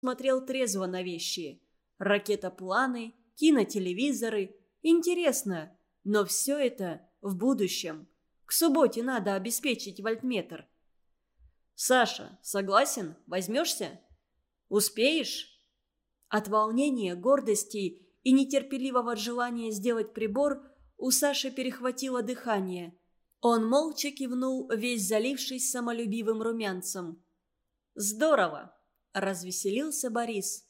смотрел трезво на вещи. Ракетопланы, кинотелевизоры. Интересно, но все это в будущем. К субботе надо обеспечить вольтметр. «Саша, согласен? Возьмешься? Успеешь?» От волнения, гордости и нетерпеливого желания сделать прибор у Саши перехватило дыхание. Он молча кивнул, весь залившись самолюбивым румянцем. «Здорово!» – развеселился Борис.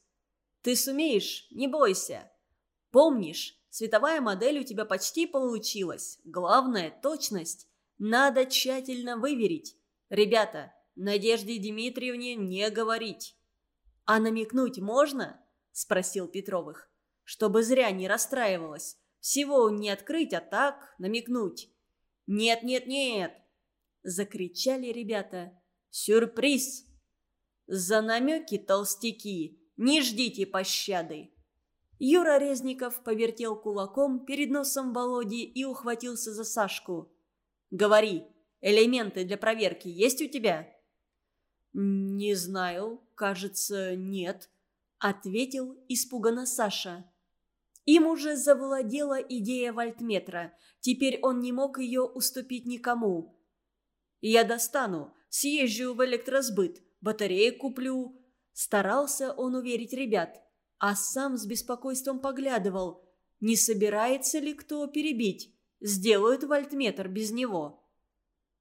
«Ты сумеешь, не бойся. Помнишь, световая модель у тебя почти получилась. Главное – точность. Надо тщательно выверить. Ребята, Надежде Дмитриевне не говорить». «А намекнуть можно?» – спросил Петровых. «Чтобы зря не расстраивалась. Всего не открыть, а так намекнуть». «Нет, нет, нет!» – закричали ребята. «Сюрприз!» «За намеки, толстяки, не ждите пощады!» Юра Резников повертел кулаком перед носом Володи и ухватился за Сашку. «Говори, элементы для проверки есть у тебя?» «Не знаю, кажется, нет», — ответил испуганно Саша. Им уже завладела идея вольтметра. Теперь он не мог ее уступить никому. «Я достану, съезжу в электросбыт, батареи куплю». Старался он уверить ребят, а сам с беспокойством поглядывал, не собирается ли кто перебить. Сделают вольтметр без него.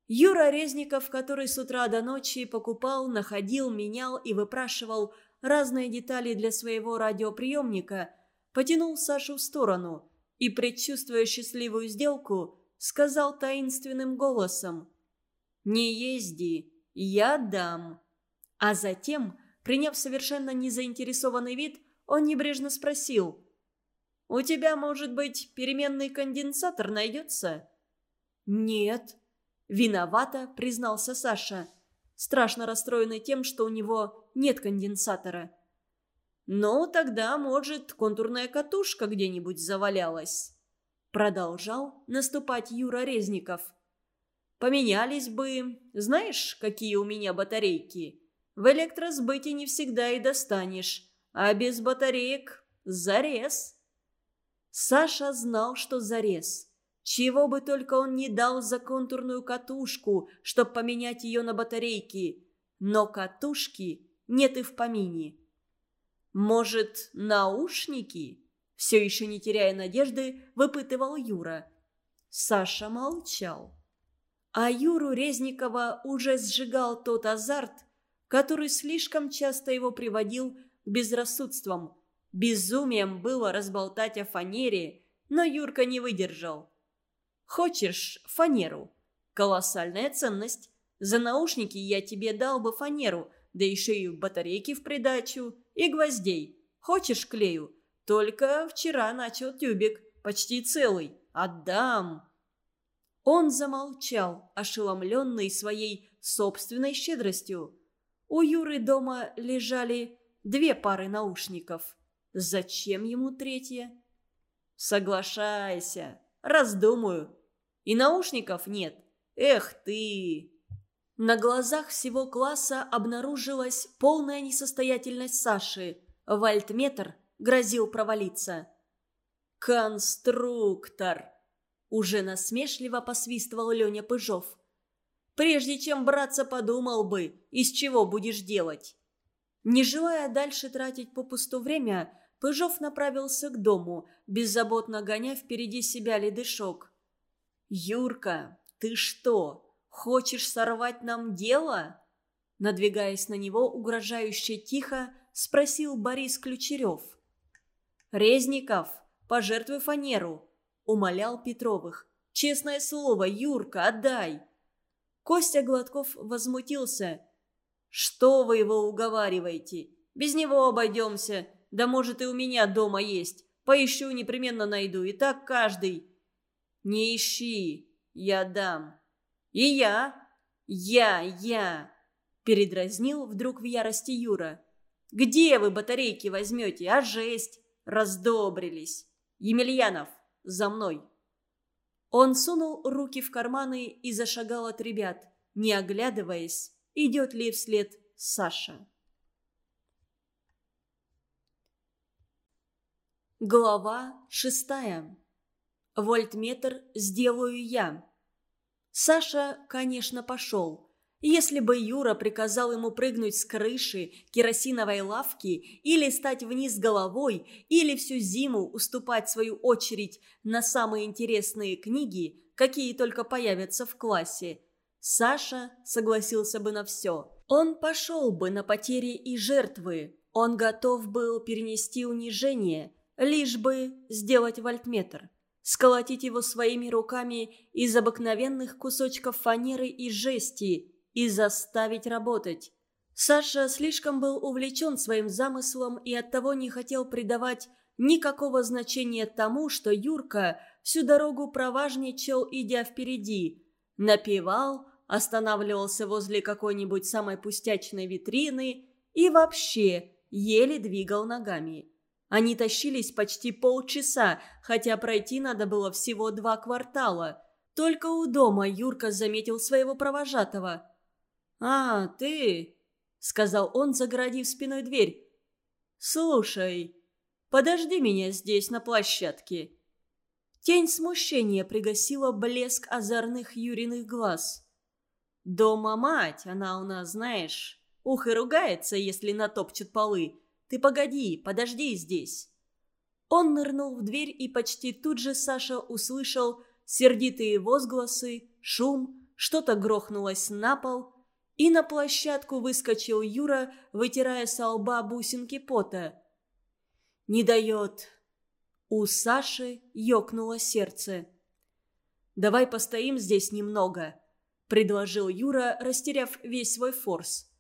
Юра Резников, который с утра до ночи покупал, находил, менял и выпрашивал разные детали для своего радиоприемника, потянул Сашу в сторону и, предчувствуя счастливую сделку, сказал таинственным голосом «Не езди, я дам». А затем, приняв совершенно незаинтересованный вид, он небрежно спросил «У тебя, может быть, переменный конденсатор найдется?» «Нет», Виновато, признался Саша, страшно расстроенный тем, что у него нет конденсатора. «Ну, тогда, может, контурная катушка где-нибудь завалялась?» Продолжал наступать Юра Резников. «Поменялись бы. Знаешь, какие у меня батарейки? В электросбыте не всегда и достанешь, а без батареек – зарез». Саша знал, что зарез – чего бы только он не дал за контурную катушку, чтобы поменять ее на батарейки. Но катушки нет и в помине. «Может, наушники?» Все еще не теряя надежды, выпытывал Юра. Саша молчал. А Юру Резникова уже сжигал тот азарт, который слишком часто его приводил к безрассудствам. Безумием было разболтать о фанере, но Юрка не выдержал. Хочешь фанеру? Колоссальная ценность. За наушники я тебе дал бы фанеру, да еще и батарейки в придачу, и гвоздей. Хочешь клею? Только вчера начал тюбик, почти целый. Отдам. Он замолчал, ошеломленный своей собственной щедростью. У Юры дома лежали две пары наушников. Зачем ему третья? «Соглашайся. Раздумаю. И наушников нет. Эх ты!» На глазах всего класса обнаружилась полная несостоятельность Саши. Вольтметр грозил провалиться. «Конструктор!» Уже насмешливо посвистывал Леня Пыжов. «Прежде чем браться, подумал бы, из чего будешь делать». Не желая дальше тратить попусту время, Пыжов направился к дому, беззаботно гоня впереди себя ледышок. «Юрка, ты что, хочешь сорвать нам дело?» Надвигаясь на него, угрожающе тихо, спросил Борис Ключерев. «Резников, пожертвуй фанеру», — умолял Петровых. «Честное слово, Юрка, отдай!» Костя Гладков возмутился. «Что вы его уговариваете? Без него обойдемся. Да может и у меня дома есть. Поищу, непременно найду. И так каждый. «Не ищи, я дам». «И я! Я, я!» Передразнил вдруг в ярости Юра. «Где вы батарейки возьмете, а жесть?» Раздобрились. «Емельянов, за мной!» Он сунул руки в карманы и зашагал от ребят, не оглядываясь, идет ли вслед Саша. Глава шестая. Вольтметр сделаю я. Саша, конечно, пошел – если бы Юра приказал ему прыгнуть с крыши керосиновой лавки или стать вниз головой, или всю зиму уступать свою очередь на самые интересные книги, какие только появятся в классе, Саша согласился бы на все. Он пошел бы на потери и жертвы, он готов был перенести унижение – лишь бы сделать вольтметр, сколотить его своими руками из обыкновенных кусочков фанеры и жести и заставить работать. Саша слишком был увлечен своим замыслом и оттого не хотел придавать никакого значения тому, что Юрка всю дорогу проважничал, идя впереди. Напевал, останавливался возле какой-нибудь самой пустячной витрины и вообще еле двигал ногами. Они тащились почти полчаса, хотя пройти надо было всего два квартала. Только у дома Юрка заметил своего провожатого. «А, ты...» — сказал он, загородив спиной дверь. «Слушай, подожди меня здесь, на площадке». Тень смущения пригасила блеск озорных Юриных глаз. «Дома мать, она у нас, знаешь, ух и ругается, если натопчет полы. Ты погоди, подожди здесь». Он нырнул в дверь, и почти тут же Саша услышал сердитые возгласы, шум, что-то грохнулось на пол, и на площадку выскочил Юра, вытирая со лба бусинки пота. «Не дает». У Саши ёкнуло сердце. «Давай постоим здесь немного», — предложил Юра, растеряв весь свой форс.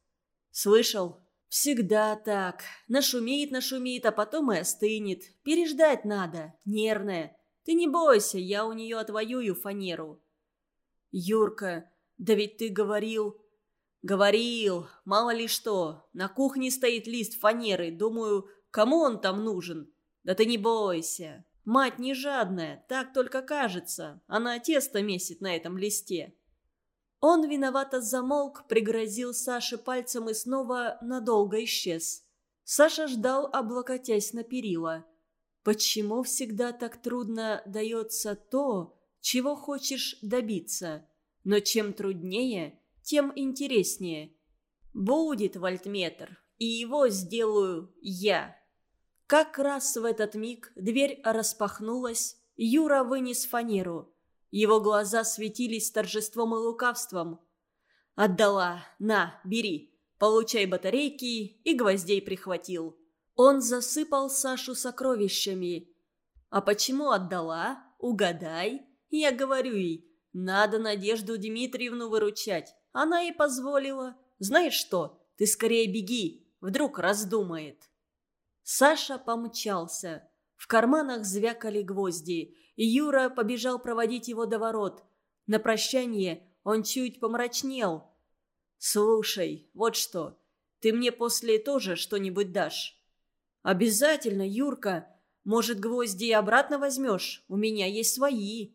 «Слышал? «Всегда так. Нашумеет, нашумеет, а потом и остынет. Переждать надо. Нервная. Ты не бойся, я у нее отвоюю фанеру». «Юрка, да ведь ты говорил...» «Говорил. Мало ли что. На кухне стоит лист фанеры. Думаю, кому он там нужен? Да ты не бойся. Мать не жадная, так только кажется. Она тесто месит на этом листе». Он виновато замолк, пригрозил Саше пальцем и снова надолго исчез. Саша ждал, облокотясь на перила. Почему всегда так трудно дается то, чего хочешь добиться? Но чем труднее, тем интереснее. Будет вольтметр, и его сделаю я. Как раз в этот миг дверь распахнулась, Юра вынес фанеру – его глаза светились торжеством и лукавством. «Отдала! На, бери! Получай батарейки!» и гвоздей прихватил. Он засыпал Сашу сокровищами. «А почему отдала? Угадай!» Я говорю ей, «Надо Надежду Дмитриевну выручать!» Она и позволила. «Знаешь что? Ты скорее беги!» Вдруг раздумает. Саша помчался. В карманах звякали гвозди и Юра побежал проводить его до ворот. На прощание он чуть помрачнел. «Слушай, вот что, ты мне после тоже что-нибудь дашь?» «Обязательно, Юрка. Может, гвозди и обратно возьмешь? У меня есть свои».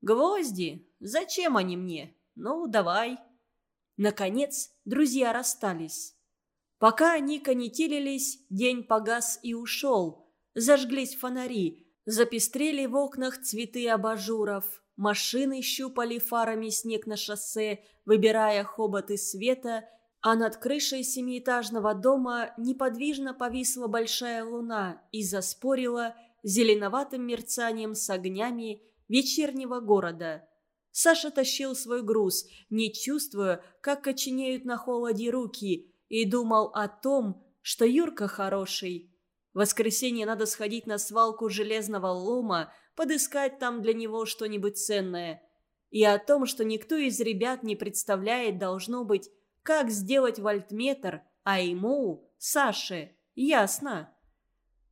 «Гвозди? Зачем они мне? Ну, давай». Наконец, друзья расстались. Пока они конетелились, день погас и ушел. Зажглись фонари, Запестрели в окнах цветы абажуров. Машины щупали фарами снег на шоссе, выбирая хоботы света, а над крышей семиэтажного дома неподвижно повисла большая луна и заспорила зеленоватым мерцанием с огнями вечернего города. Саша тащил свой груз, не чувствуя, как коченеют на холоде руки, и думал о том, что Юрка хороший – в воскресенье надо сходить на свалку железного лома, подыскать там для него что-нибудь ценное. И о том, что никто из ребят не представляет, должно быть, как сделать вольтметр, а ему, Саше, ясно.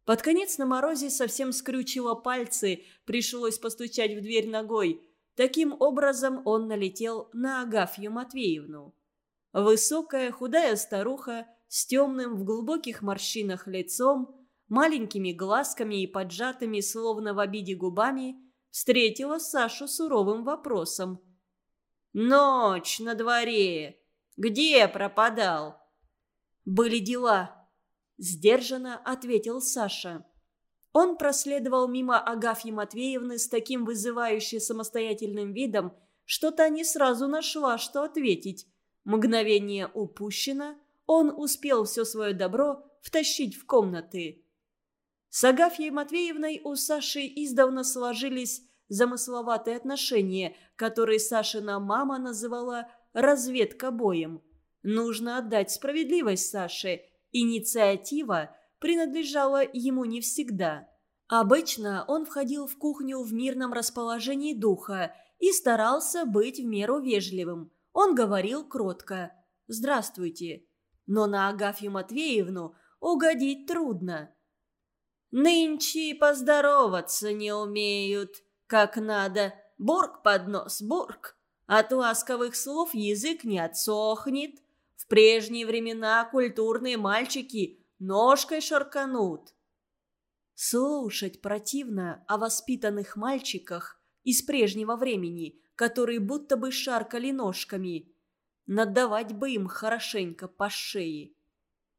Под конец на морозе совсем скрючило пальцы, пришлось постучать в дверь ногой. Таким образом он налетел на Агафью Матвеевну. Высокая, худая старуха с темным в глубоких морщинах лицом, маленькими глазками и поджатыми, словно в обиде губами, встретила Сашу суровым вопросом. «Ночь на дворе! Где пропадал?» «Были дела», — сдержанно ответил Саша. Он проследовал мимо Агафьи Матвеевны с таким вызывающе самостоятельным видом, что та не сразу нашла, что ответить. Мгновение упущено, он успел все свое добро втащить в комнаты. С Агафьей Матвеевной у Саши издавна сложились замысловатые отношения, которые Сашина мама называла «разведка боем». Нужно отдать справедливость Саше. Инициатива принадлежала ему не всегда. Обычно он входил в кухню в мирном расположении духа и старался быть в меру вежливым. Он говорил кротко «Здравствуйте». Но на Агафью Матвеевну угодить трудно. «Нынче поздороваться не умеют, как надо. Борг под нос, борг. От ласковых слов язык не отсохнет. В прежние времена культурные мальчики ножкой шарканут». Слушать противно о воспитанных мальчиках из прежнего времени, которые будто бы шаркали ножками. Надавать бы им хорошенько по шее.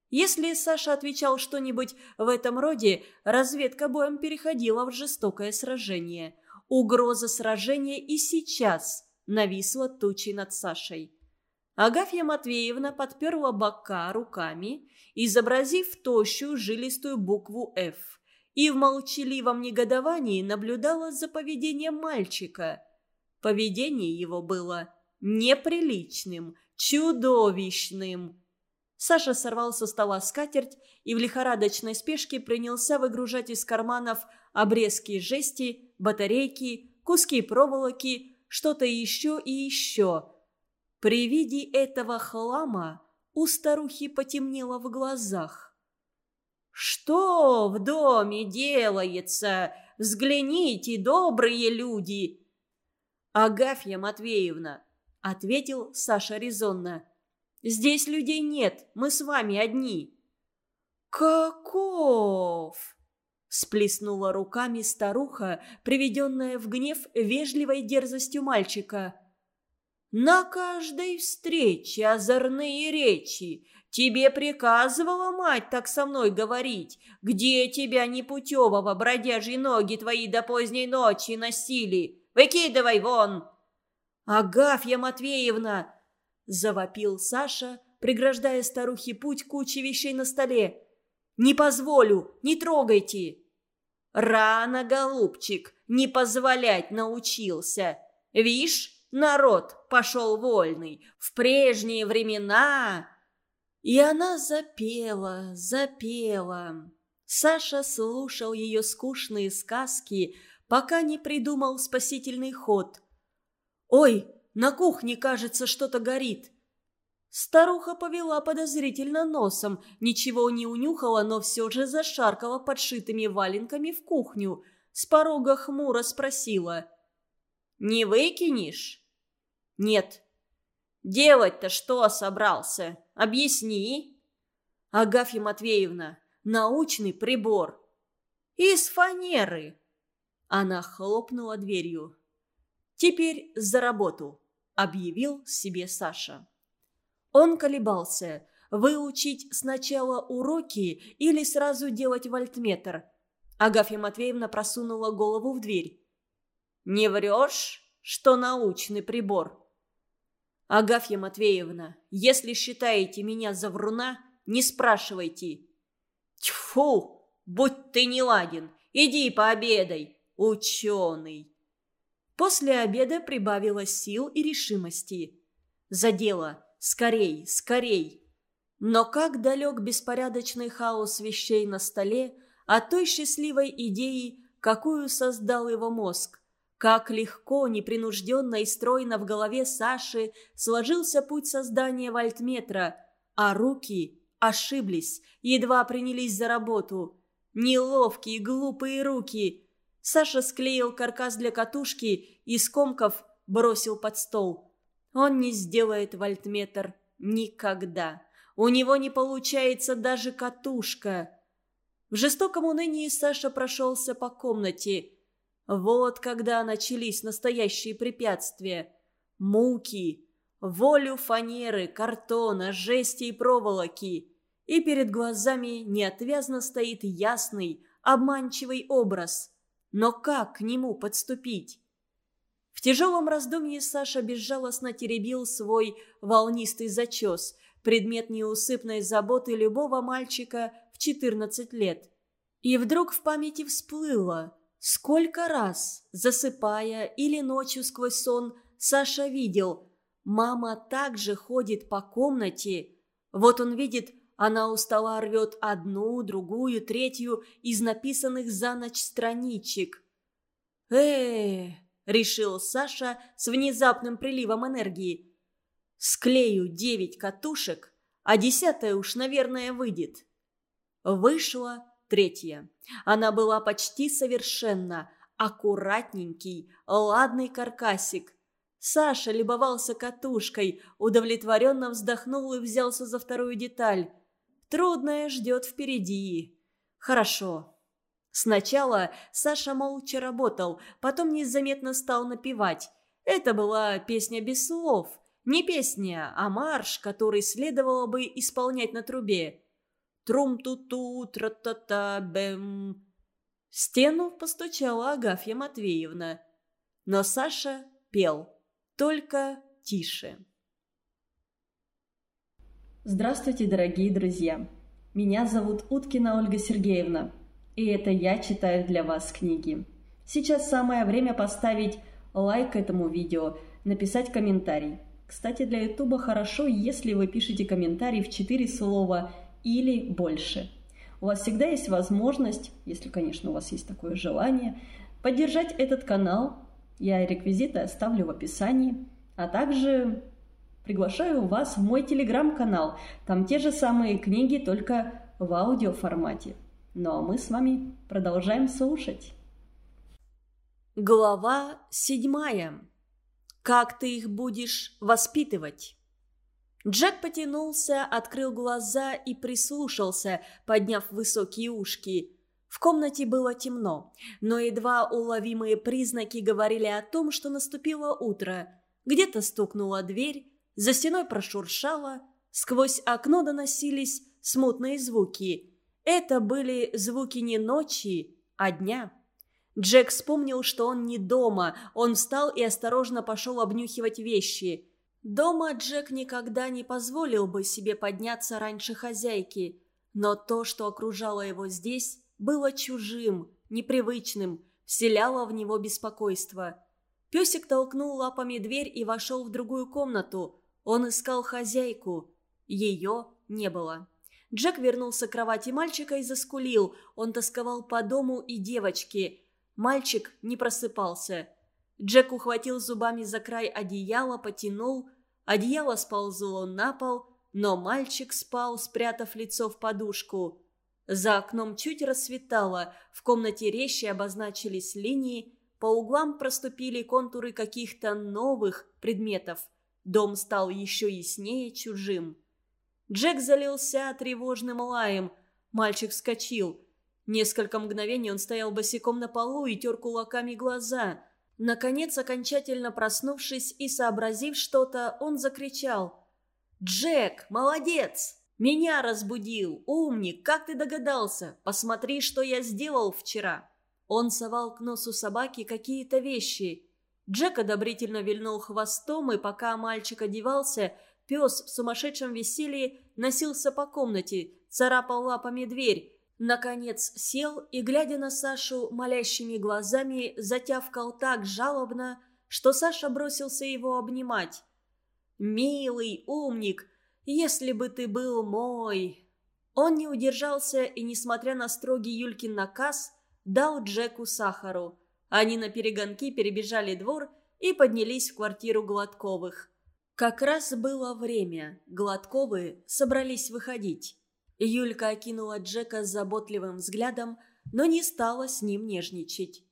Если Саша отвечал что-нибудь в этом роде, разведка боем переходила в жестокое сражение. Угроза сражения и сейчас нависла тучей над Сашей. Агафья Матвеевна подперла бока руками, изобразив тощую жилистую букву «Ф», и в молчаливом негодовании наблюдала за поведением мальчика. Поведение его было неприличным, чудовищным. Саша сорвал со стола скатерть и в лихорадочной спешке принялся выгружать из карманов обрезки жести, батарейки, куски проволоки, что-то еще и еще. При виде этого хлама у старухи потемнело в глазах. «Что в доме делается? Взгляните, добрые люди!» «Агафья Матвеевна», — ответил Саша резонно, — Здесь людей нет, мы с вами одни». «Каков?» – сплеснула руками старуха, приведенная в гнев вежливой дерзостью мальчика. «На каждой встрече озорные речи. Тебе приказывала мать так со мной говорить. Где тебя непутевого бродяжьи ноги твои до поздней ночи носили? Выкидывай вон!» «Агафья Матвеевна!» Завопил Саша, преграждая старухе путь кучи вещей на столе. «Не позволю! Не трогайте!» «Рано, голубчик, не позволять научился. Вишь, народ пошел вольный. В прежние времена...» И она запела, запела. Саша слушал ее скучные сказки, пока не придумал спасительный ход. «Ой, на кухне, кажется, что-то горит». Старуха повела подозрительно носом, ничего не унюхала, но все же зашаркала подшитыми валенками в кухню. С порога хмуро спросила. «Не выкинешь?» «Нет». «Делать-то что собрался? Объясни». «Агафья Матвеевна, научный прибор». «Из фанеры». Она хлопнула дверью. «Теперь за работу» объявил себе Саша. Он колебался, выучить сначала уроки или сразу делать вольтметр. Агафья Матвеевна просунула голову в дверь. «Не врешь, что научный прибор?» «Агафья Матвеевна, если считаете меня за вруна, не спрашивайте». «Тьфу! Будь ты не ладен! Иди пообедай, ученый!» После обеда прибавилось сил и решимости. За дело! Скорей, скорей! Но как далек беспорядочный хаос вещей на столе от той счастливой идеи, какую создал его мозг. Как легко, непринужденно и стройно в голове Саши сложился путь создания вольтметра, а руки ошиблись, едва принялись за работу. Неловкие, глупые руки – Саша склеил каркас для катушки и, скомков, бросил под стол. Он не сделает вольтметр никогда. У него не получается даже катушка. В жестоком унынии Саша прошелся по комнате. Вот когда начались настоящие препятствия. Муки, волю фанеры, картона, жести и проволоки. и перед глазами неотвязно стоит ясный, обманчивый образ. Но как к нему подступить? В тяжелом раздумье Саша безжалостно теребил свой волнистый зачес, предмет неусыпной заботы любого мальчика в 14 лет. И вдруг в памяти всплыло, сколько раз, засыпая или ночью сквозь сон, Саша видел, мама также ходит по комнате. Вот он видит она у стола рвет одну, другую, третью из написанных за ночь страничек. э решил Саша с внезапным приливом энергии. «Склею девять катушек, а десятая уж, наверное, выйдет». Вышла третья. Она была почти совершенна, аккуратненький, ладный каркасик. Саша любовался катушкой, удовлетворенно вздохнул и взялся за вторую деталь. Трудное ждет впереди. Хорошо. Сначала Саша молча работал, потом незаметно стал напевать. Это была песня без слов. Не песня, а марш, который следовало бы исполнять на трубе. Трум-ту-ту, тра-та-та-бэм. В стену постучала Агафья Матвеевна. Но Саша пел, только тише. Здравствуйте, дорогие друзья! Меня зовут Уткина Ольга Сергеевна, и это я читаю для вас книги. Сейчас самое время поставить лайк этому видео, написать комментарий. Кстати, для ютуба хорошо, если вы пишете комментарий в 4 слова или больше. У вас всегда есть возможность, если, конечно, у вас есть такое желание, поддержать этот канал. Я реквизиты оставлю в описании, а также приглашаю вас в мой телеграм-канал. Там те же самые книги, только в аудиоформате. Ну а мы с вами продолжаем слушать. Глава седьмая. Как ты их будешь воспитывать? Джек потянулся, открыл глаза и прислушался, подняв высокие ушки. В комнате было темно, но едва уловимые признаки говорили о том, что наступило утро. Где-то стукнула дверь, за стеной прошуршало, сквозь окно доносились смутные звуки. Это были звуки не ночи, а дня. Джек вспомнил, что он не дома. Он встал и осторожно пошел обнюхивать вещи. Дома Джек никогда не позволил бы себе подняться раньше хозяйки. Но то, что окружало его здесь, было чужим, непривычным, вселяло в него беспокойство. Песик толкнул лапами дверь и вошел в другую комнату. Он искал хозяйку. Ее не было. Джек вернулся к кровати мальчика и заскулил. Он тосковал по дому и девочке. Мальчик не просыпался. Джек ухватил зубами за край одеяла, потянул. Одеяло сползло на пол, но мальчик спал, спрятав лицо в подушку. За окном чуть рассветало, в комнате резче обозначились линии, по углам проступили контуры каких-то новых предметов – Дом стал еще яснее чужим. Джек залился тревожным лаем. Мальчик вскочил. Несколько мгновений он стоял босиком на полу и тер кулаками глаза. Наконец, окончательно проснувшись и сообразив что-то, он закричал. «Джек, молодец! Меня разбудил! Умник, как ты догадался? Посмотри, что я сделал вчера!» Он совал к носу собаки какие-то вещи. Джек одобрительно вильнул хвостом, и пока мальчик одевался, пес в сумасшедшем веселье носился по комнате, царапал лапами дверь. Наконец сел и, глядя на Сашу молящими глазами, затявкал так жалобно, что Саша бросился его обнимать. «Милый умник, если бы ты был мой!» Он не удержался и, несмотря на строгий Юлькин наказ, дал Джеку сахару – они на перегонки перебежали двор и поднялись в квартиру Гладковых. Как раз было время. Гладковы собрались выходить. Юлька окинула Джека заботливым взглядом, но не стала с ним нежничать.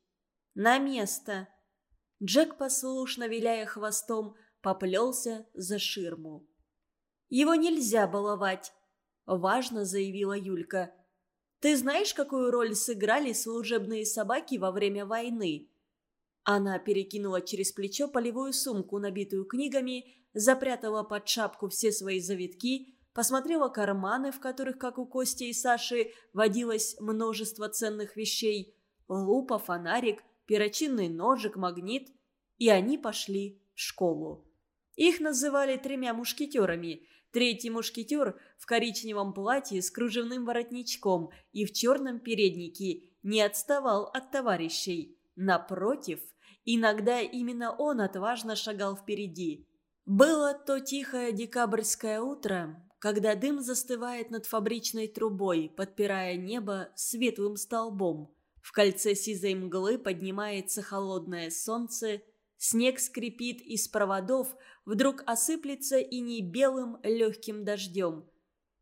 «На место!» Джек, послушно виляя хвостом, поплелся за ширму. «Его нельзя баловать», — важно заявила Юлька. Ты знаешь, какую роль сыграли служебные собаки во время войны?» Она перекинула через плечо полевую сумку, набитую книгами, запрятала под шапку все свои завитки, посмотрела карманы, в которых, как у Кости и Саши, водилось множество ценных вещей, лупа, фонарик, перочинный ножик, магнит, и они пошли в школу. Их называли тремя мушкетерами. Третий мушкетер в коричневом платье с кружевным воротничком и в черном переднике не отставал от товарищей. Напротив, иногда именно он отважно шагал впереди. Было то тихое декабрьское утро, когда дым застывает над фабричной трубой, подпирая небо светлым столбом. В кольце сизой мглы поднимается холодное солнце – Снег скрипит из проводов, вдруг осыплется и не белым легким дождем.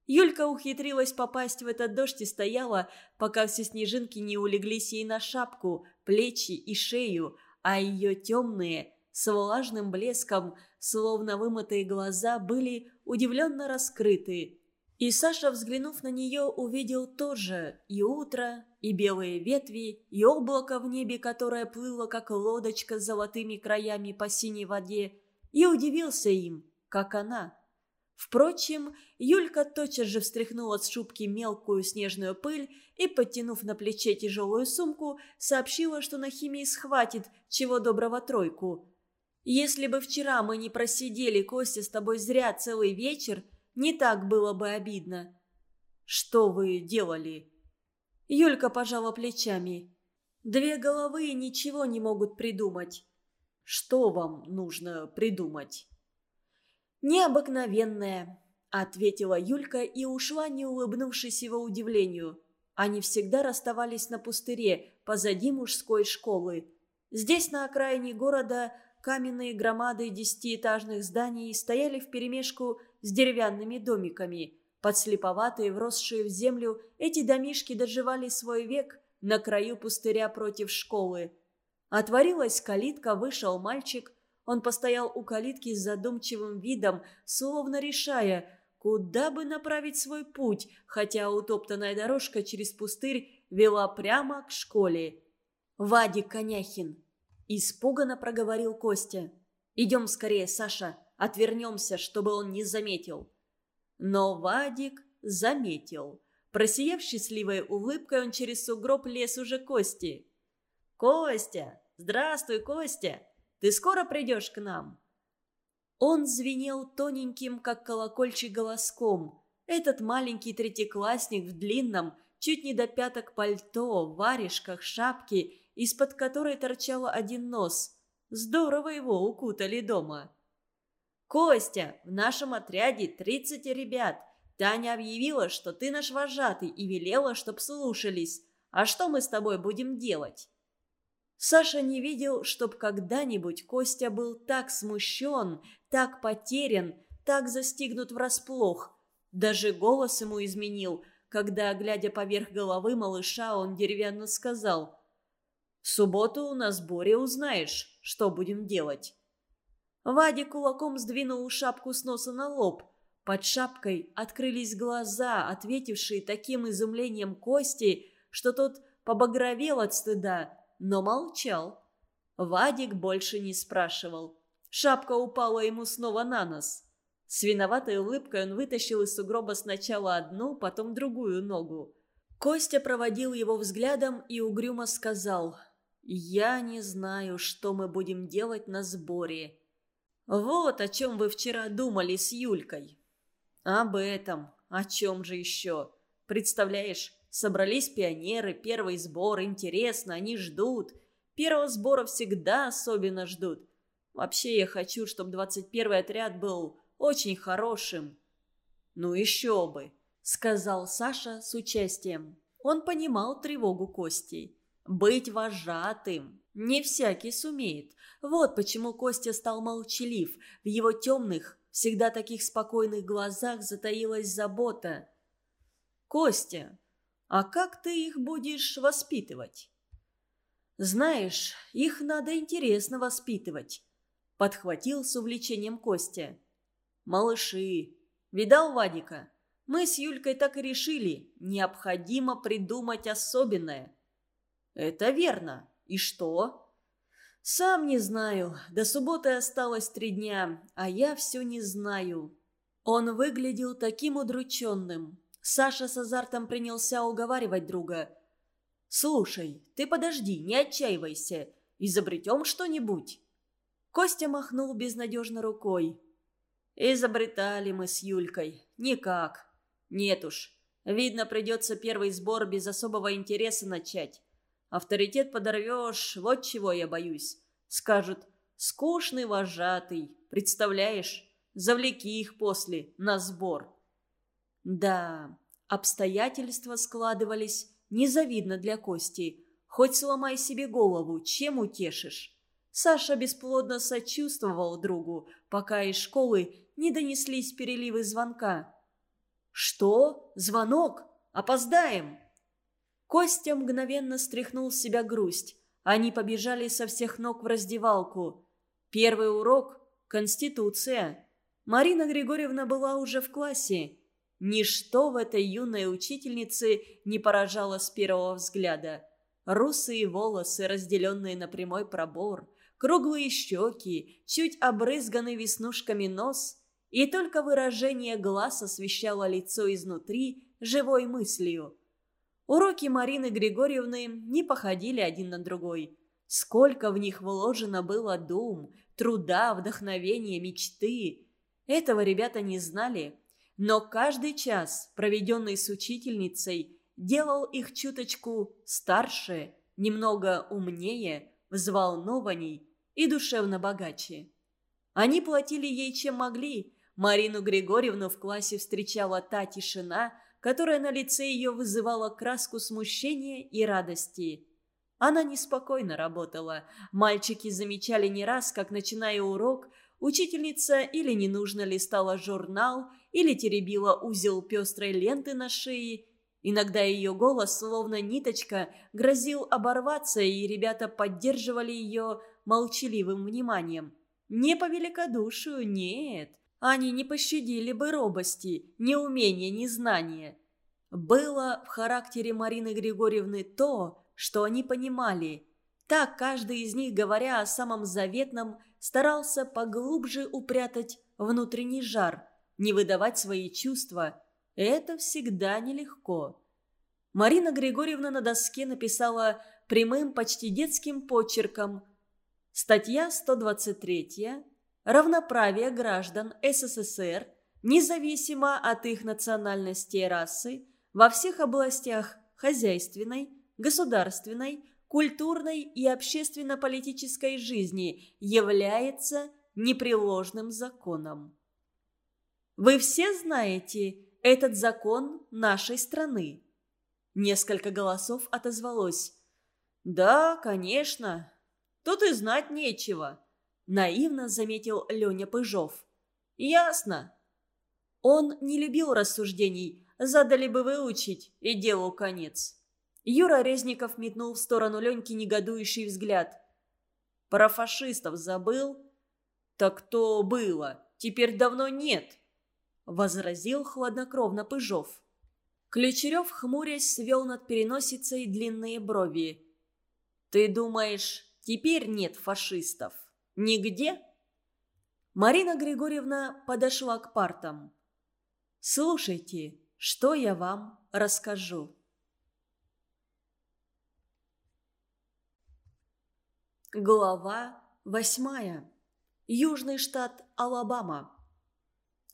Юлька ухитрилась попасть в этот дождь и стояла, пока все снежинки не улеглись ей на шапку, плечи и шею, а ее темные, с влажным блеском, словно вымытые глаза, были удивленно раскрыты. И Саша, взглянув на нее, увидел тоже и утро, и белые ветви, и облако в небе, которое плыло, как лодочка с золотыми краями по синей воде, и удивился им, как она. Впрочем, Юлька тотчас же встряхнула с шубки мелкую снежную пыль и, подтянув на плече тяжелую сумку, сообщила, что на химии схватит чего доброго тройку. «Если бы вчера мы не просидели, Костя, с тобой зря целый вечер, не так было бы обидно». «Что вы делали?» Юлька пожала плечами. «Две головы ничего не могут придумать». «Что вам нужно придумать?» «Необыкновенное», — ответила Юлька и ушла, не улыбнувшись его удивлению. Они всегда расставались на пустыре, позади мужской школы. Здесь, на окраине города, каменные громады десятиэтажных зданий стояли вперемешку с деревянными домиками. Подслеповатые, вросшие в землю, эти домишки доживали свой век на краю пустыря против школы. Отворилась калитка, вышел мальчик. Он постоял у калитки с задумчивым видом, словно решая, куда бы направить свой путь, хотя утоптанная дорожка через пустырь вела прямо к школе. «Вадик Коняхин!» – испуганно проговорил Костя. «Идем скорее, Саша, отвернемся, чтобы он не заметил». Но Вадик заметил. Просияв счастливой улыбкой, он через сугроб лез уже Кости. «Костя! Здравствуй, Костя! Ты скоро придешь к нам?» Он звенел тоненьким, как колокольчик, голоском. Этот маленький третьеклассник в длинном, чуть не до пяток пальто, варежках, шапке, из-под которой торчал один нос. Здорово его укутали дома. «Костя, в нашем отряде 30 ребят. Таня объявила, что ты наш вожатый и велела, чтоб слушались. А что мы с тобой будем делать?» Саша не видел, чтоб когда-нибудь Костя был так смущен, так потерян, так застигнут врасплох. Даже голос ему изменил, когда, глядя поверх головы малыша, он деревянно сказал «В субботу на сборе узнаешь, что будем делать». Вадик кулаком сдвинул шапку с носа на лоб. Под шапкой открылись глаза, ответившие таким изумлением Кости, что тот побагровел от стыда, но молчал. Вадик больше не спрашивал. Шапка упала ему снова на нос. С виноватой улыбкой он вытащил из сугроба сначала одну, потом другую ногу. Костя проводил его взглядом и угрюмо сказал «Я не знаю, что мы будем делать на сборе». «Вот о чем вы вчера думали с Юлькой». «Об этом. О чем же еще? Представляешь, собрались пионеры, первый сбор, интересно, они ждут. Первого сбора всегда особенно ждут. Вообще я хочу, чтобы 21-й отряд был очень хорошим». «Ну еще бы», — сказал Саша с участием. Он понимал тревогу Кости. «Быть вожатым не всякий сумеет. Вот почему Костя стал молчалив. В его темных, всегда таких спокойных глазах затаилась забота. «Костя, а как ты их будешь воспитывать?» «Знаешь, их надо интересно воспитывать», — подхватил с увлечением Костя. «Малыши, видал Вадика? Мы с Юлькой так и решили. Необходимо придумать особенное». «Это верно», «И что?» «Сам не знаю. До субботы осталось три дня, а я все не знаю». Он выглядел таким удрученным. Саша с азартом принялся уговаривать друга. «Слушай, ты подожди, не отчаивайся. Изобретем что-нибудь». Костя махнул безнадежно рукой. «Изобретали мы с Юлькой. Никак. Нет уж. Видно, придется первый сбор без особого интереса начать. Авторитет подорвешь, вот чего я боюсь. Скажут, скучный вожатый, представляешь? Завлеки их после на сбор. Да, обстоятельства складывались незавидно для Кости. Хоть сломай себе голову, чем утешишь. Саша бесплодно сочувствовал другу, пока из школы не донеслись переливы звонка. «Что? Звонок? Опоздаем!» Костя мгновенно стряхнул с себя грусть. Они побежали со всех ног в раздевалку. Первый урок – Конституция. Марина Григорьевна была уже в классе. Ничто в этой юной учительнице не поражало с первого взгляда. Русые волосы, разделенные на прямой пробор, круглые щеки, чуть обрызганный веснушками нос, и только выражение глаз освещало лицо изнутри живой мыслью. Уроки Марины Григорьевны не походили один на другой. Сколько в них вложено было дум, труда, вдохновения, мечты. Этого ребята не знали, но каждый час, проведенный с учительницей, делал их чуточку старше, немного умнее, взволнованней и душевно богаче. Они платили ей чем могли. Марину Григорьевну в классе встречала та тишина, которая на лице ее вызывала краску смущения и радости. Она неспокойно работала. Мальчики замечали не раз, как, начиная урок, учительница или ненужно листала журнал, или теребила узел пестрой ленты на шее. Иногда ее голос, словно ниточка, грозил оборваться, и ребята поддерживали ее молчаливым вниманием. Не по великодушию, нет. Они не пощадили бы робости, неумения, незнания. Было в характере Марины Григорьевны то, что они понимали. Так каждый из них, говоря о самом заветном, старался поглубже упрятать внутренний жар, не выдавать свои чувства. Это всегда нелегко. Марина Григорьевна на доске написала прямым, почти детским почерком Статья 123. Равноправие граждан СССР, независимо от их национальности и расы, во всех областях хозяйственной, государственной, культурной и общественно-политической жизни является непреложным законом. Вы все знаете этот закон нашей страны? Несколько голосов отозвалось. «Да, конечно. Тут и знать нечего», – наивно заметил Леня Пыжов. «Ясно». Он не любил рассуждений, задали бы выучить, и делу конец. Юра Резников метнул в сторону Леньки негодующий взгляд. «Про фашистов забыл?» «Так то было, теперь давно нет», — возразил хладнокровно Пыжов. Ключерев, хмурясь, свел над переносицей длинные брови. «Ты думаешь, теперь нет фашистов? Нигде?» Марина Григорьевна подошла к партам. «Слушайте, что я вам расскажу». Глава восьмая. Южный штат Алабама.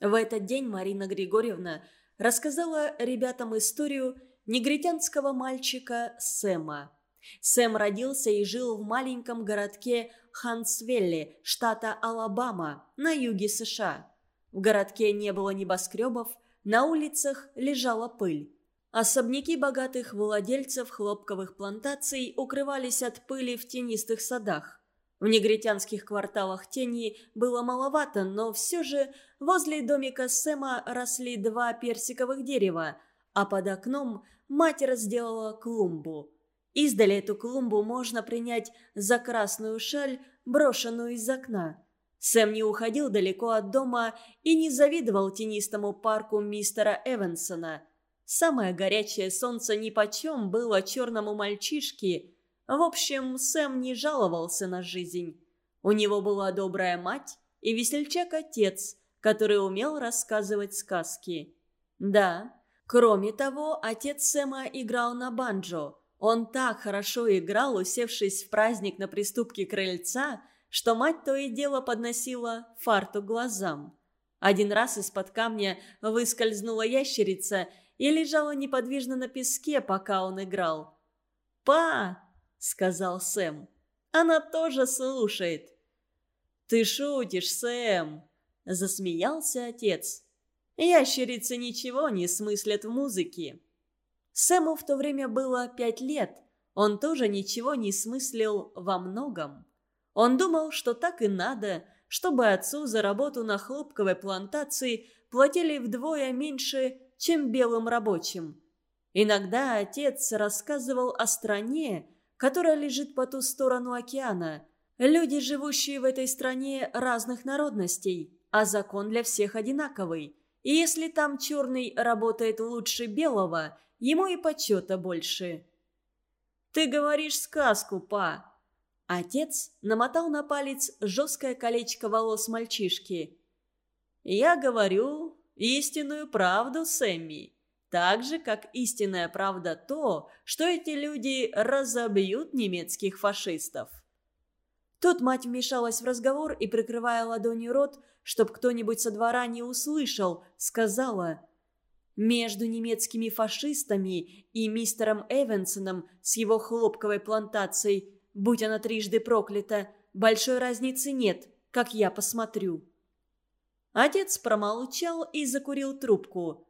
В этот день Марина Григорьевна рассказала ребятам историю негритянского мальчика Сэма. Сэм родился и жил в маленьком городке Хансвелли, штата Алабама, на юге США. В городке не было небоскребов, на улицах лежала пыль. Особняки богатых владельцев хлопковых плантаций укрывались от пыли в тенистых садах. В негритянских кварталах тени было маловато, но все же возле домика Сэма росли два персиковых дерева, а под окном мать сделала клумбу. Издали эту клумбу можно принять за красную шаль, брошенную из окна. Сэм не уходил далеко от дома и не завидовал тенистому парку мистера Эвансона. Самое горячее солнце нипочем было черному мальчишке – в общем, Сэм не жаловался на жизнь. У него была добрая мать и весельчак-отец, который умел рассказывать сказки. Да, кроме того, отец Сэма играл на банджо. Он так хорошо играл, усевшись в праздник на приступке крыльца, что мать то и дело подносила фарту глазам. Один раз из-под камня выскользнула ящерица и лежала неподвижно на песке, пока он играл. «Па!» — сказал Сэм. «Она тоже слушает». «Ты шутишь, Сэм!» — засмеялся отец. «Ящерицы ничего не смыслят в музыке». Сэму в то время было пять лет. Он тоже ничего не смыслил во многом. Он думал, что так и надо, чтобы отцу за работу на хлопковой плантации платили вдвое меньше, чем белым рабочим. Иногда отец рассказывал о стране, которая лежит по ту сторону океана. Люди, живущие в этой стране разных народностей, а закон для всех одинаковый. И если там черный работает лучше белого, ему и почета больше. «Ты говоришь сказку, па!» Отец намотал на палец жесткое колечко волос мальчишки. «Я говорю истинную правду, Сэмми. Так же, как истинная правда то, что эти люди разобьют немецких фашистов». Тут мать вмешалась в разговор и, прикрывая ладонью рот, чтоб кто-нибудь со двора не услышал, сказала «Между немецкими фашистами и мистером Эвансоном с его хлопковой плантацией будь она трижды проклята, большой разницы нет, как я посмотрю». Отец промолчал и закурил трубку.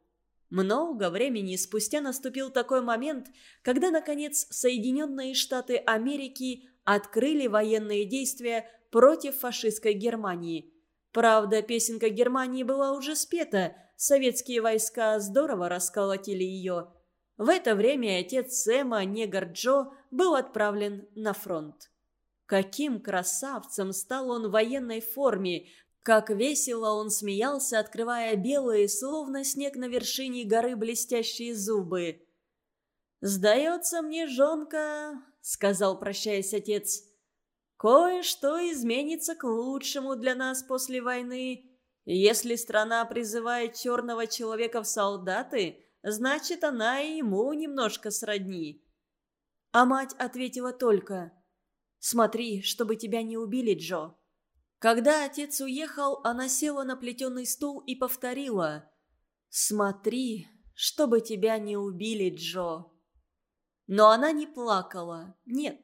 Много времени спустя наступил такой момент, когда, наконец, Соединенные Штаты Америки открыли военные действия против фашистской Германии. Правда, песенка Германии была уже спета, советские войска здорово расколотили ее – в это время отец Сэма, негр Джо, был отправлен на фронт. Каким красавцем стал он в военной форме, как весело он смеялся, открывая белые, словно снег на вершине горы, блестящие зубы. «Сдается мне, жонка», — сказал, прощаясь отец, — «кое-что изменится к лучшему для нас после войны. Если страна призывает черного человека в солдаты, значит, она и ему немножко сродни». А мать ответила только «Смотри, чтобы тебя не убили, Джо». Когда отец уехал, она села на плетеный стул и повторила «Смотри, чтобы тебя не убили, Джо». Но она не плакала, нет.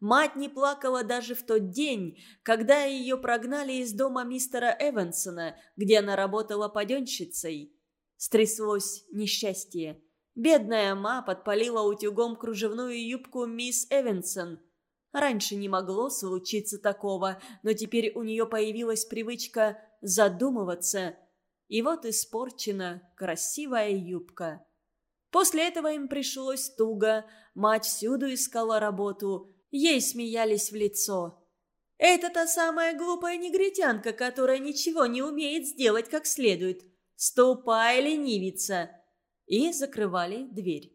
Мать не плакала даже в тот день, когда ее прогнали из дома мистера Эвансона, где она работала паденщицей. Стряслось несчастье. Бедная ма подпалила утюгом кружевную юбку мисс Эвенсон. Раньше не могло случиться такого, но теперь у нее появилась привычка задумываться. И вот испорчена красивая юбка. После этого им пришлось туго. Мать всюду искала работу. Ей смеялись в лицо. «Это та самая глупая негритянка, которая ничего не умеет сделать как следует. «Ступай, ленивица!» И закрывали дверь.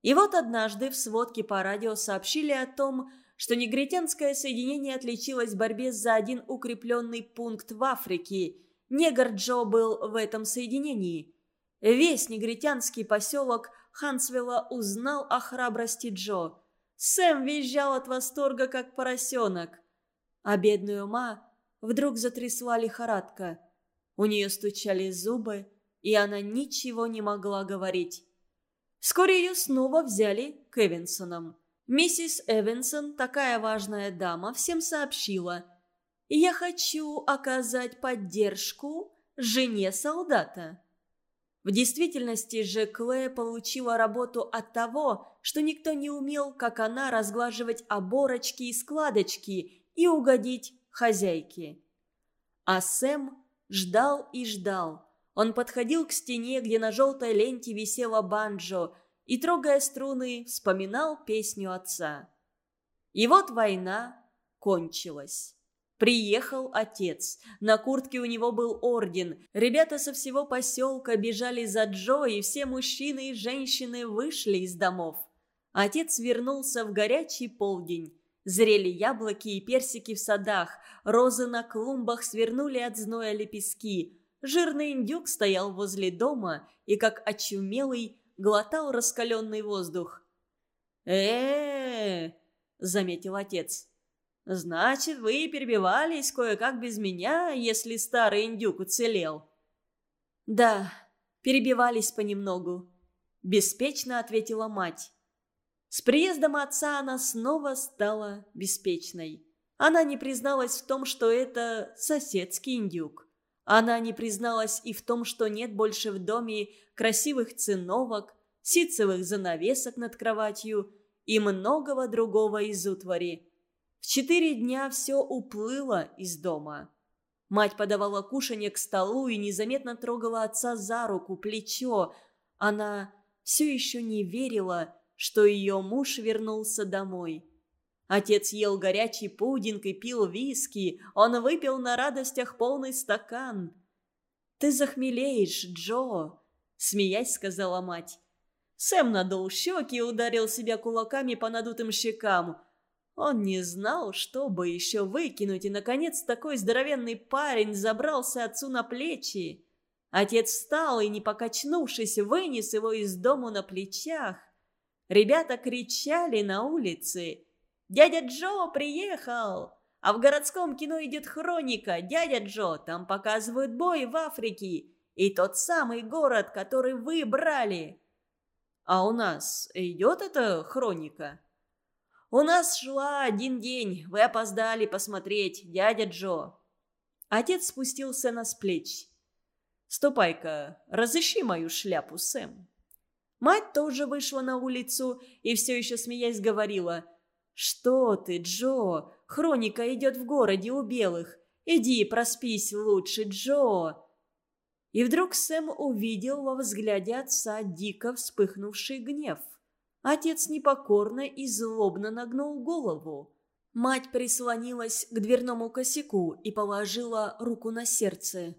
И вот однажды в сводке по радио сообщили о том, что негритянское соединение отличилось в борьбе за один укрепленный пункт в Африке. Негр Джо был в этом соединении. Весь негритянский поселок Хансвилла узнал о храбрости Джо. Сэм визжал от восторга, как поросенок. А бедную Ма вдруг затрясла лихорадка – у нее стучали зубы, и она ничего не могла говорить. Вскоре ее снова взяли к Эвенсонам. Миссис Эвенсон, такая важная дама, всем сообщила. «Я хочу оказать поддержку жене солдата». В действительности же Клея получила работу от того, что никто не умел, как она, разглаживать оборочки и складочки и угодить хозяйке. А Сэм Ждал и ждал. Он подходил к стене, где на желтой ленте висела банджо, и, трогая струны, вспоминал песню отца. И вот война кончилась. Приехал отец. На куртке у него был орден. Ребята со всего поселка бежали за Джо, и все мужчины и женщины вышли из домов. Отец вернулся в горячий полдень. Зрели яблоки и персики в садах, розы на клумбах свернули от зноя лепестки. жирный индюк стоял возле дома и, как очумелый, глотал раскаленный воздух. э заметил отец. «Значит, вы перебивались кое-как без меня, если старый индюк уцелел?» «Да, перебивались понемногу», – беспечно ответила мать. С приездом отца она снова стала беспечной. Она не призналась в том, что это соседский индюк. Она не призналась и в том, что нет больше в доме красивых циновок, ситцевых занавесок над кроватью и многого другого из утвари. В четыре дня все уплыло из дома. Мать подавала кушанье к столу и незаметно трогала отца за руку, плечо. Она все еще не верила, что ее муж вернулся домой. Отец ел горячий пудинг и пил виски. Он выпил на радостях полный стакан. «Ты захмелеешь, Джо», — смеясь сказала мать. Сэм надул щеки и ударил себя кулаками по надутым щекам. Он не знал, что бы еще выкинуть, и, наконец, такой здоровенный парень забрался отцу на плечи. Отец встал и, не покачнувшись, вынес его из дому на плечах. Ребята кричали на улице. «Дядя Джо приехал!» А в городском кино идет хроника «Дядя Джо». Там показывают бой в Африке. И тот самый город, который вы брали. А у нас идет эта хроника? У нас шла один день. Вы опоздали посмотреть, дядя Джо. Отец спустился на с плеч. «Ступай-ка, разыщи мою шляпу, Сэм». Мать тоже вышла на улицу и все еще смеясь говорила – «Что ты, Джо? Хроника идет в городе у белых. Иди проспись лучше, Джо!» И вдруг Сэм увидел во взгляде отца дико вспыхнувший гнев. Отец непокорно и злобно нагнул голову. Мать прислонилась к дверному косяку и положила руку на сердце.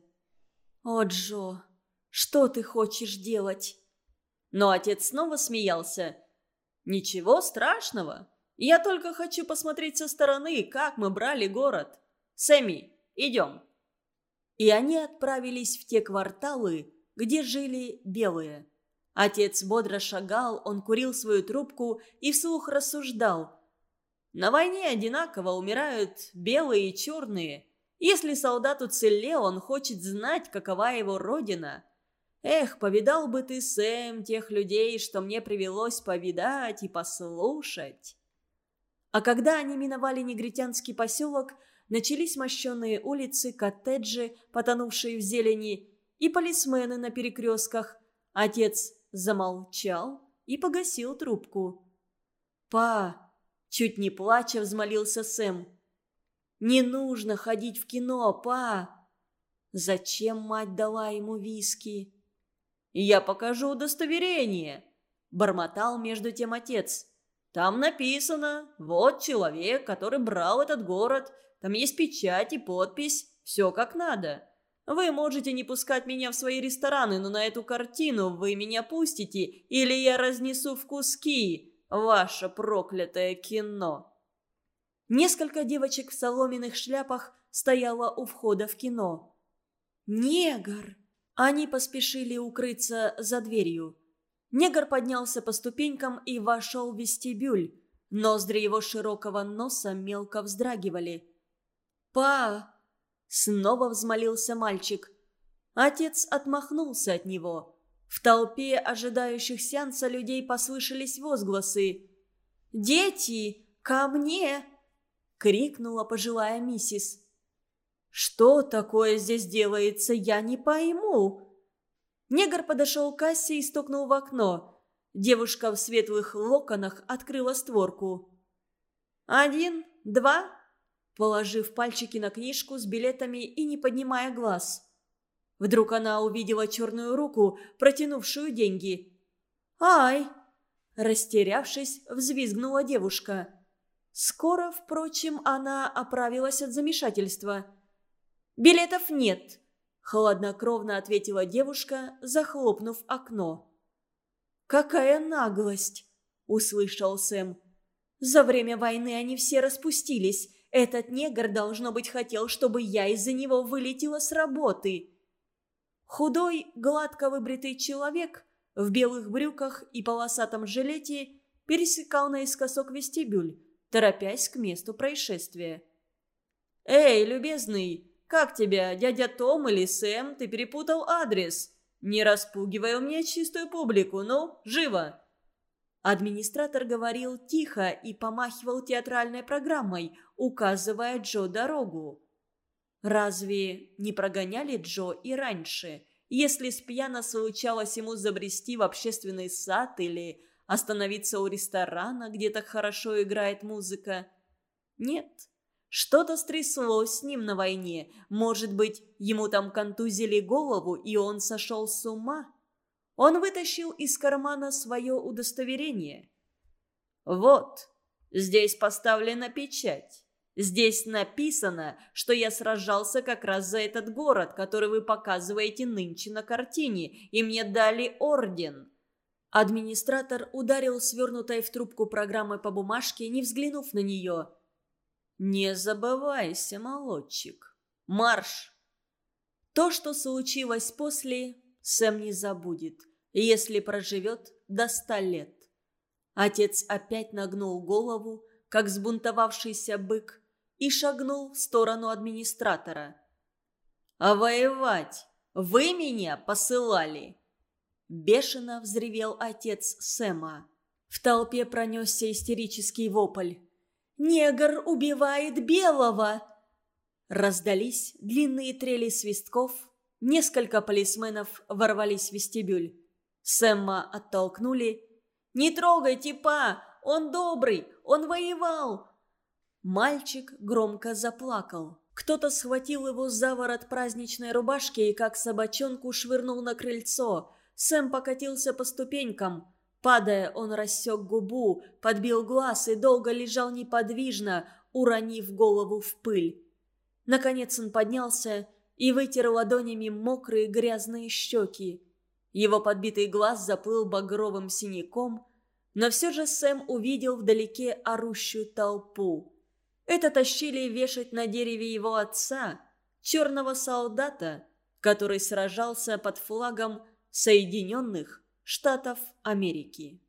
«О, Джо, что ты хочешь делать?» Но отец снова смеялся. «Ничего страшного. Я только хочу посмотреть со стороны, как мы брали город. Сэмми, идем». И они отправились в те кварталы, где жили белые. Отец бодро шагал, он курил свою трубку и вслух рассуждал. «На войне одинаково умирают белые и черные. Если солдат уцелел, он хочет знать, какова его родина. Эх, повидал бы ты, Сэм, тех людей, что мне привелось повидать и послушать». А когда они миновали негритянский поселок, начались мощенные улицы, коттеджи, потонувшие в зелени, и полисмены на перекрестках. Отец замолчал и погасил трубку. «Па!» – чуть не плача взмолился Сэм. «Не нужно ходить в кино, па!» Зачем мать дала ему виски? «Я покажу удостоверение!» – бормотал между тем отец. Там написано, вот человек, который брал этот город. Там есть печать и подпись, все как надо. Вы можете не пускать меня в свои рестораны, но на эту картину вы меня пустите, или я разнесу в куски ваше проклятое кино». Несколько девочек в соломенных шляпах стояло у входа в кино. «Негр!» Они поспешили укрыться за дверью. Негр поднялся по ступенькам и вошел в вестибюль. Ноздри его широкого носа мелко вздрагивали. «Па!» — снова взмолился мальчик. Отец отмахнулся от него. В толпе ожидающих сеанса людей послышались возгласы. «Дети, ко мне!» — крикнула пожилая миссис. «Что такое здесь делается, я не пойму!» Негр подошел к кассе и стукнул в окно. Девушка в светлых локонах открыла створку. «Один, два», положив пальчики на книжку с билетами и не поднимая глаз. Вдруг она увидела черную руку, протянувшую деньги. «Ай!» Растерявшись, взвизгнула девушка. Скоро, впрочем, она оправилась от замешательства. «Билетов нет», Хладнокровно ответила девушка, захлопнув окно. «Какая наглость!» – услышал Сэм. «За время войны они все распустились. Этот негр, должно быть, хотел, чтобы я из-за него вылетела с работы». Худой, гладко выбритый человек в белых брюках и полосатом жилете пересекал наискосок вестибюль, торопясь к месту происшествия. «Эй, любезный, как тебя, дядя Том или Сэм? Ты перепутал адрес. Не распугивай у меня чистую публику, ну, живо!» Администратор говорил тихо и помахивал театральной программой, указывая Джо дорогу. Разве не прогоняли Джо и раньше, если с пьяна случалось ему забрести в общественный сад или остановиться у ресторана, где так хорошо играет музыка? Нет, что-то стряслось с ним на войне. Может быть, ему там контузили голову, и он сошел с ума? Он вытащил из кармана свое удостоверение. «Вот, здесь поставлена печать. Здесь написано, что я сражался как раз за этот город, который вы показываете нынче на картине, и мне дали орден». Администратор ударил свернутой в трубку программы по бумажке, не взглянув на нее. «Не забывайся, молодчик. Марш!» То, что случилось после, Сэм не забудет, если проживет до ста лет. Отец опять нагнул голову, как взбунтовавшийся бык, и шагнул в сторону администратора. «А воевать вы меня посылали?» Бешено взревел отец Сэма. В толпе пронесся истерический вопль. «Негр убивает белого!» Раздались длинные трели свистков. Несколько полисменов ворвались в вестибюль. Сэмма оттолкнули. «Не трогай типа! Он добрый! Он воевал! Мальчик громко заплакал. Кто-то схватил его за ворот праздничной рубашки и как собачонку швырнул на крыльцо. Сэм покатился по ступенькам. Падая, он рассек губу, подбил глаз и долго лежал неподвижно, уронив голову в пыль. Наконец он поднялся и вытер ладонями мокрые грязные щеки. Его подбитый глаз заплыл багровым синяком, но все же Сэм увидел вдалеке орущую толпу. Это тащили вешать на дереве его отца, черного солдата, который сражался под флагом Соединенных Штатов Америки.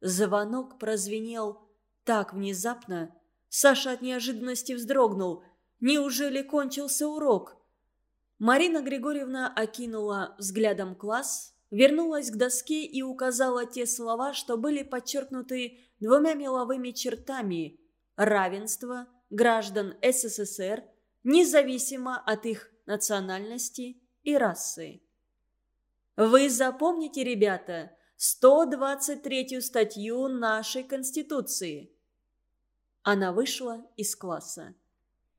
Звонок прозвенел так внезапно. Саша от неожиданности вздрогнул. Неужели кончился урок? Марина Григорьевна окинула взглядом класс, вернулась к доске и указала те слова, что были подчеркнуты двумя меловыми чертами – равенство граждан СССР независимо от их национальности и расы. Вы запомните, ребята, 123-ю статью нашей Конституции. Она вышла из класса.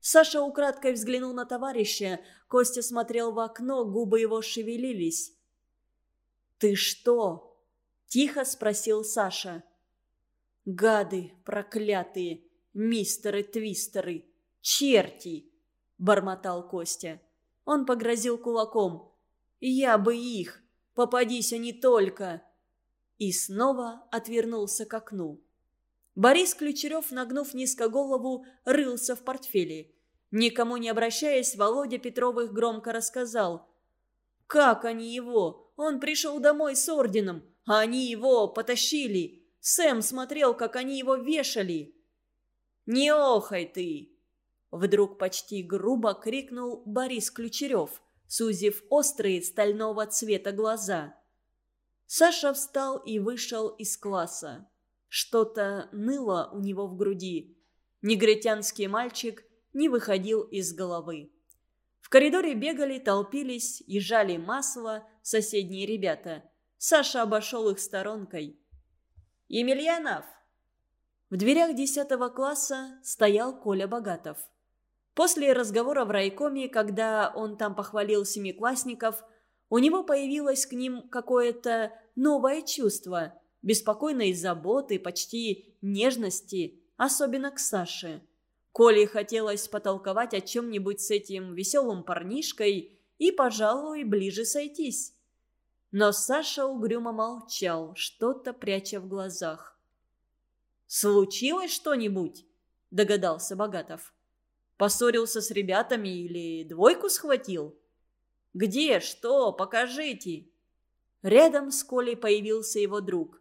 Саша украдкой взглянул на товарища. Костя смотрел в окно, губы его шевелились. «Ты что?» – тихо спросил Саша. «Гады проклятые! «Мистеры-твистеры! Черти!» – бормотал Костя. Он погрозил кулаком. «Я бы их! Попадись они только!» И снова отвернулся к окну. Борис Ключерев, нагнув низко голову, рылся в портфеле. Никому не обращаясь, Володя Петровых громко рассказал. «Как они его? Он пришел домой с орденом, а они его потащили. Сэм смотрел, как они его вешали». «Не охай ты!» Вдруг почти грубо крикнул Борис Ключерев, сузив острые стального цвета глаза. Саша встал и вышел из класса. Что-то ныло у него в груди. Негритянский мальчик не выходил из головы. В коридоре бегали, толпились и жали масло соседние ребята. Саша обошел их сторонкой. «Емельянов, в дверях 10 класса стоял Коля Богатов. После разговора в райкоме, когда он там похвалил семиклассников, у него появилось к ним какое-то новое чувство, беспокойной заботы, почти нежности, особенно к Саше. Коле хотелось потолковать о чем-нибудь с этим веселым парнишкой и, пожалуй, ближе сойтись. Но Саша угрюмо молчал, что-то пряча в глазах. «Случилось что-нибудь?» – догадался Богатов. «Поссорился с ребятами или двойку схватил?» «Где? Что? Покажите!» Рядом с Колей появился его друг.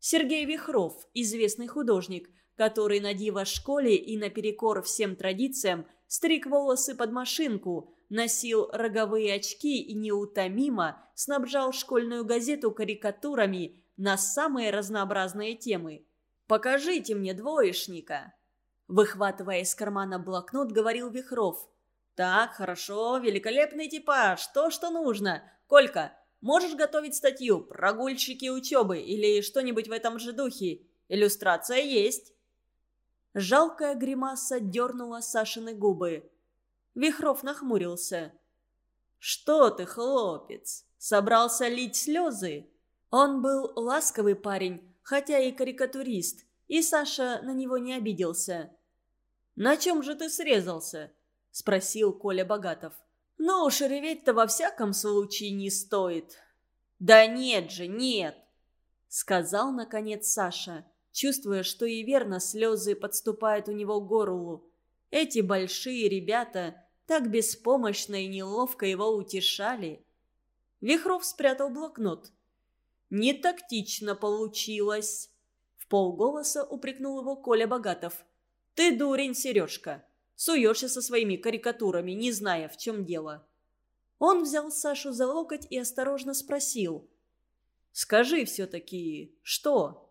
Сергей Вихров, известный художник, который на диво школе и наперекор всем традициям стриг волосы под машинку, носил роговые очки и неутомимо снабжал школьную газету карикатурами на самые разнообразные темы. «Покажите мне двоечника!» Выхватывая из кармана блокнот, говорил Вихров. «Так, хорошо, великолепный типаж, то, что нужно. Колька, можешь готовить статью «Прогульщики учебы» или что-нибудь в этом же духе? Иллюстрация есть». Жалкая гримаса дернула Сашины губы. Вихров нахмурился. «Что ты, хлопец, собрался лить слезы?» Он был ласковый парень, хотя и карикатурист, и Саша на него не обиделся. «На чем же ты срезался?» – спросил Коля Богатов. «Ну уж реветь-то во всяком случае не стоит». «Да нет же, нет!» – сказал наконец Саша, чувствуя, что и верно слезы подступают у него к горлу. Эти большие ребята так беспомощно и неловко его утешали. Вихров спрятал блокнот. «Не тактично получилось!» В полголоса упрекнул его Коля Богатов – «Ты дурень, Сережка. Суешься со своими карикатурами, не зная, в чем дело». Он взял Сашу за локоть и осторожно спросил. «Скажи все-таки, что?»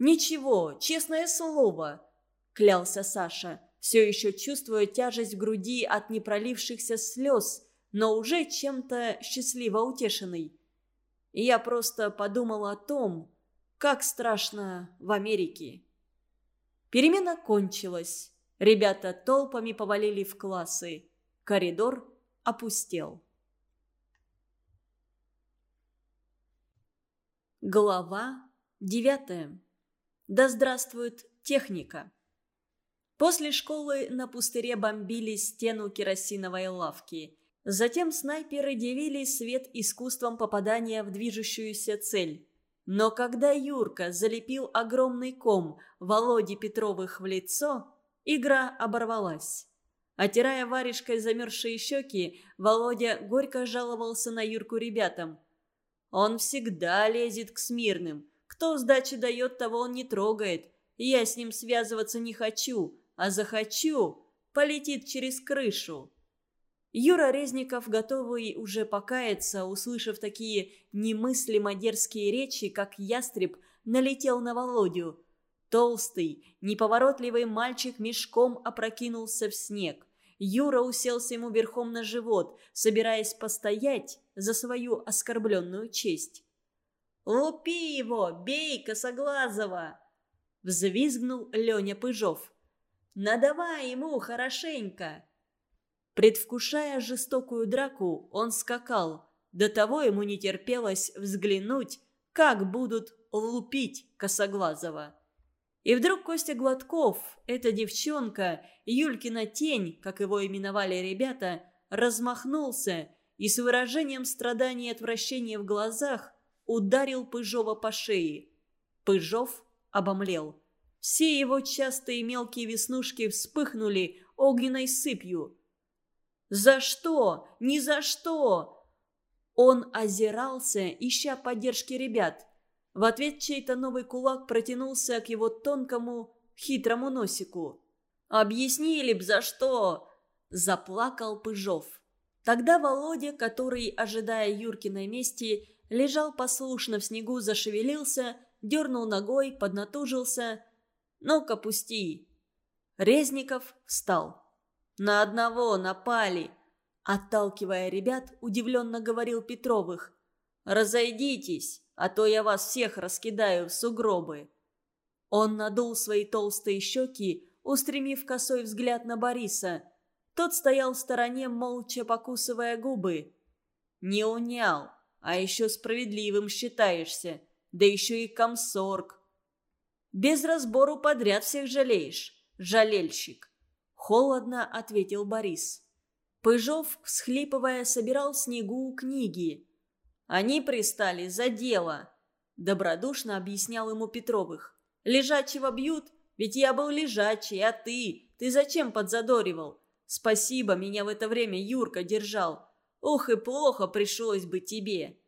«Ничего, честное слово», — клялся Саша, все еще чувствуя тяжесть груди от непролившихся слез, но уже чем-то счастливо утешенный. я просто подумал о том, как страшно в Америке. Перемена кончилась. Ребята толпами повалили в классы. Коридор опустел. Глава девятая. Да здравствует техника. После школы на пустыре бомбили стену керосиновой лавки. Затем снайперы дивили свет искусством попадания в движущуюся цель. Но когда Юрка залепил огромный ком Володе Петровых в лицо, игра оборвалась. Отирая варежкой замерзшие щеки, Володя горько жаловался на Юрку ребятам. «Он всегда лезет к смирным. Кто сдачи дает, того он не трогает. Я с ним связываться не хочу, а захочу, полетит через крышу». Юра Резников, готовый уже покаяться, услышав такие немыслимо дерзкие речи, как ястреб, налетел на Володю. Толстый, неповоротливый мальчик мешком опрокинулся в снег. Юра уселся ему верхом на живот, собираясь постоять за свою оскорбленную честь. «Лупи его! Бей, Косоглазого!» Взвизгнул Леня Пыжов. «Надавай ему хорошенько!» Предвкушая жестокую драку, он скакал. До того ему не терпелось взглянуть, как будут лупить Косоглазого. И вдруг Костя Гладков, эта девчонка, Юлькина тень, как его именовали ребята, размахнулся и с выражением страдания и отвращения в глазах ударил Пыжова по шее. Пыжов обомлел. Все его частые мелкие веснушки вспыхнули огненной сыпью – «За что? Ни за что!» Он озирался, ища поддержки ребят. В ответ чей-то новый кулак протянулся к его тонкому, хитрому носику. «Объяснили б, за что!» – заплакал Пыжов. Тогда Володя, который, ожидая Юркиной мести, лежал послушно в снегу, зашевелился, дернул ногой, поднатужился. «Ну-ка, пусти!» Резников встал. «На одного напали!» Отталкивая ребят, удивленно говорил Петровых. «Разойдитесь, а то я вас всех раскидаю в сугробы!» Он надул свои толстые щеки, устремив косой взгляд на Бориса. Тот стоял в стороне, молча покусывая губы. «Не унял, а еще справедливым считаешься, да еще и комсорг!» «Без разбору подряд всех жалеешь, жалельщик!» Холодно ответил Борис. Пыжов, всхлипывая, собирал снегу книги. «Они пристали за дело», – добродушно объяснял ему Петровых. «Лежачего бьют? Ведь я был лежачий, а ты? Ты зачем подзадоривал? Спасибо, меня в это время Юрка держал. Ох и плохо пришлось бы тебе».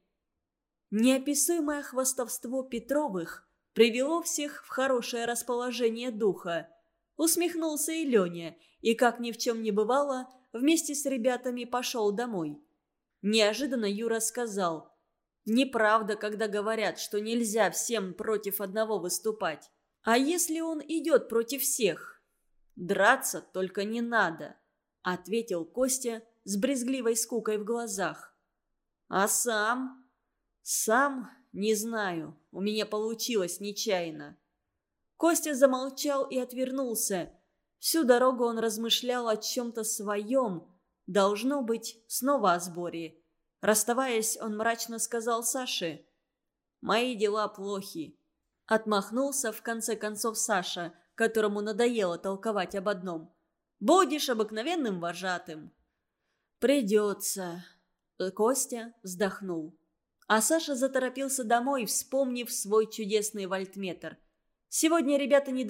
Неописуемое хвастовство Петровых привело всех в хорошее расположение духа. Усмехнулся и Леня, и, как ни в чем не бывало, вместе с ребятами пошел домой. Неожиданно Юра сказал, «Неправда, когда говорят, что нельзя всем против одного выступать. А если он идет против всех?» «Драться только не надо», — ответил Костя с брезгливой скукой в глазах. «А сам?» «Сам? Не знаю. У меня получилось нечаянно». Костя замолчал и отвернулся. Всю дорогу он размышлял о чем-то своем. Должно быть, снова о сборе. Расставаясь, он мрачно сказал Саше. «Мои дела плохи». Отмахнулся в конце концов Саша, которому надоело толковать об одном. «Будешь обыкновенным вожатым». «Придется». Костя вздохнул. А Саша заторопился домой, вспомнив свой чудесный вольтметр. Сегодня ребята не